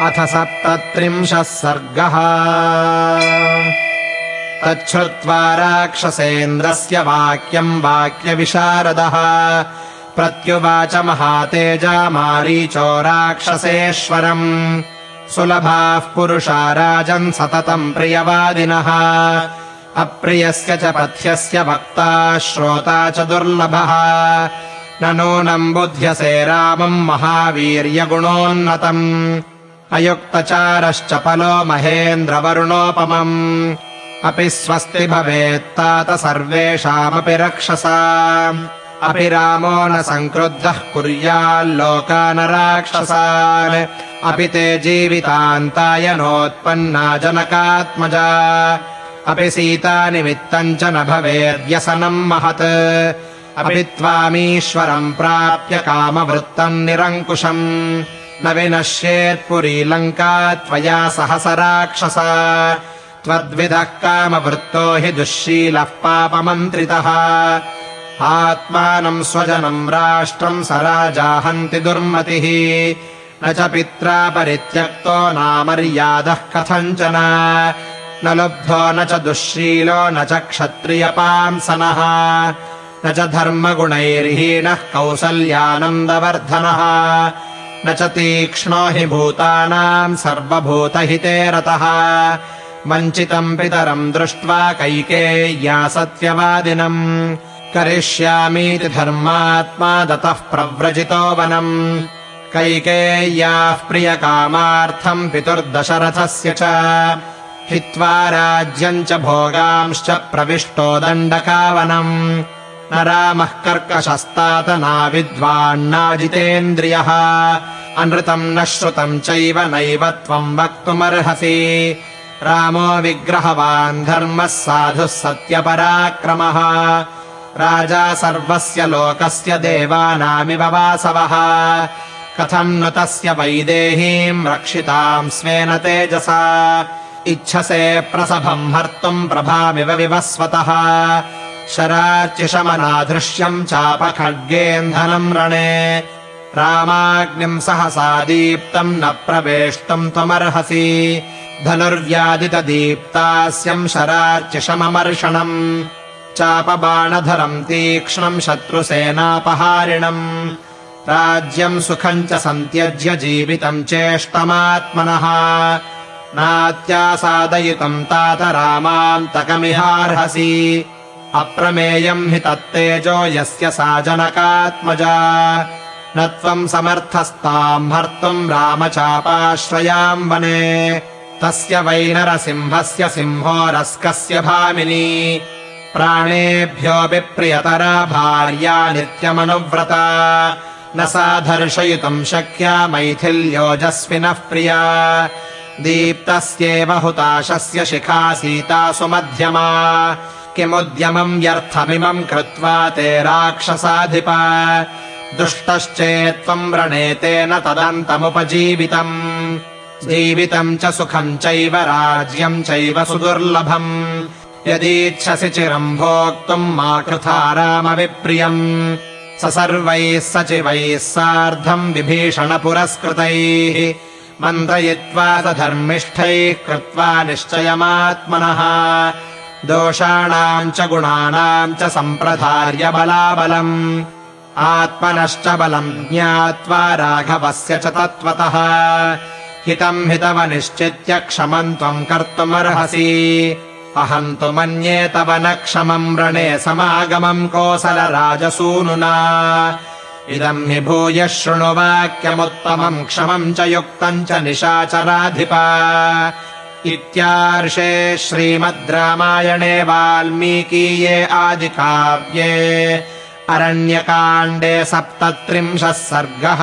अथ सप्तत्रिंशः सर्गः। तच्छ्रुत्वा राक्षसेन्द्रस्य वाक्यम् वाक्यविशारदः। प्रत्युवाच महातेजा मारीचो राक्षसेश्वरम्। सुलभाः पुरुषा राजन् सततम् प्रियवादिनः। अप्रियस्य च पथ्यस्य वक्ता श्रोता च दुर्लभः। न नूनम् बुध्यसे रामम् महावीर्यगुणोन्नतम् अयुक्तचारश्च पलो महेन्द्रवरुणोपमम्। अपि स्वस्ति भवेत्तात सर्वेषामपि रक्षसा। अपि रामो न सङ्क्रुद्धः कुर्याल्लोकान राक्षसान्। अपि ते जीवितान्ताय नोत्पन्ना जनकात्मजा। अपि सीतानिमित्तम् च न भवेद्यसनम् महत्। अपि त्वामीश्वरम् प्राप्य कामवृत्तम् निरङ्कुशम् न विनश्येत्पुरी लङ्का त्वया सहस राक्षसा। त्वद्विदः कामवृत्तो हि दुःशीलः पापमन्त्रितः। आत्मानम् स्वजनम् राष्ट्रम् स राजाहन्ति दुर्मतिः। न च पित्रा परित्यक्तो नामर्यादः कथञ्चन। न लुब्धो न च दुःशीलो न च क्षत्रियपांसनः। न च धर्मगुणैर्हीनः कौसल्यानन्दवर्धनः न च तीक्ष्णो हि भूतानाम् सर्वभूतहिते रतः। वञ्चितम् पितरम् दृष्ट्वा कैकेय्या सत्यवादिनम्। करिष्यामीति धर्मात्मा दतः प्रव्रजितो वनम्। कैकेय्याः प्रियकामार्थम् पितुर्दशरथस्य च। हित्वा राज्यम् च भोगांश्च प्रविष्टो दण्डकावनम् न रामः कर्कशस्तात नाविद्वान्नाजितेन्द्रियः अनृतम् न श्रुतम् चैव नैव त्वम् वक्तुमर्हसि। रामो विग्रहवान् धर्मः साधुः सत्यपराक्रमः। राजा सर्वस्य लोकस्य देवानामिव वासवः। कथम् नु तस्य वैदेहीम् रक्षिताम् स्वेन तेजसा। इच्छसे प्रसभम् हर्तुम् प्रभामिव विवस्वतः शरार्चिशमनाधृश्यम् चापखड्गेन्धनम् रणे। रामाग्निम् सहसा दीप्तम् न प्रवेष्टुम् त्वमर्हसि। धनुर्व्यादितदीप्तास्यम् शरार्चिशममर्षणम् चापबाणधरम् तीक्ष्णम् शत्रुसेनापहारिणम्। राज्यम् सुखम् च सन्त्यज्य जीवितम् चेष्टमात्मनः। नात्यासादयितुम् तात रामान्तकमिहार्हसि अप्रमेयम् हि तत्तेजो यस्य सा जनकात्मजा। न त्वम् समर्थस्ताम् हर्तुम् रामचापाश्रयाम् वने। तस्य वैनरसिंहस्य सिंहोरस्कस्य भामिनी। प्राणेभ्योऽपि प्रियतरा भार्या नित्यमनुव्रता। न सा दर्शयितुम् शक्या मैथिल्योजस्विनः प्रिया। दीप्तस्येव हुताशस्य शिखा सीता सुमध्यमा किमुद्यमम् व्यर्थमिमम् कृत्वा ते राक्षसाधिप। दुष्टश्चेत्त्वम् व्रणेतेन तदन्तमुपजीवितम्। जीवितम् च सुखम् चैव राज्यम् चैव सुदुर्लभम्। यदीच्छसि चिरम् भोक्तुम् मा कृथा रामविप्रियम्। स सर्वैः सचिवैः सार्धम् विभीषणपुरस्कृतैः। मन्त्रयित्वा स धर्मिष्ठैः कृत्वा निश्चयमात्मनः दोषाणाम् च गुणानाम् च सम्प्रधार्य बलाबलम् आत्मनश्च बलम् ज्ञात्वा राघवस्य च तत्त्वतः। हितम् हितवनिश्चित्य क्षमम् त्वम् कर्तुमर्हसि। अहम् तु मन्ये तव न क्षमम् रणे समागमम् कोसलराजसूनुना। इदम् हि भूयः शृणु वाक्यमुत्तमम् क्षमम् च युक्तम् च निशाचराधिप इत्यार्षे श्रीमद् रामायणे वाल्मीकीये आदिकाव्ये अरण्यकाण्डे सप्तत्रिंशः सर्गः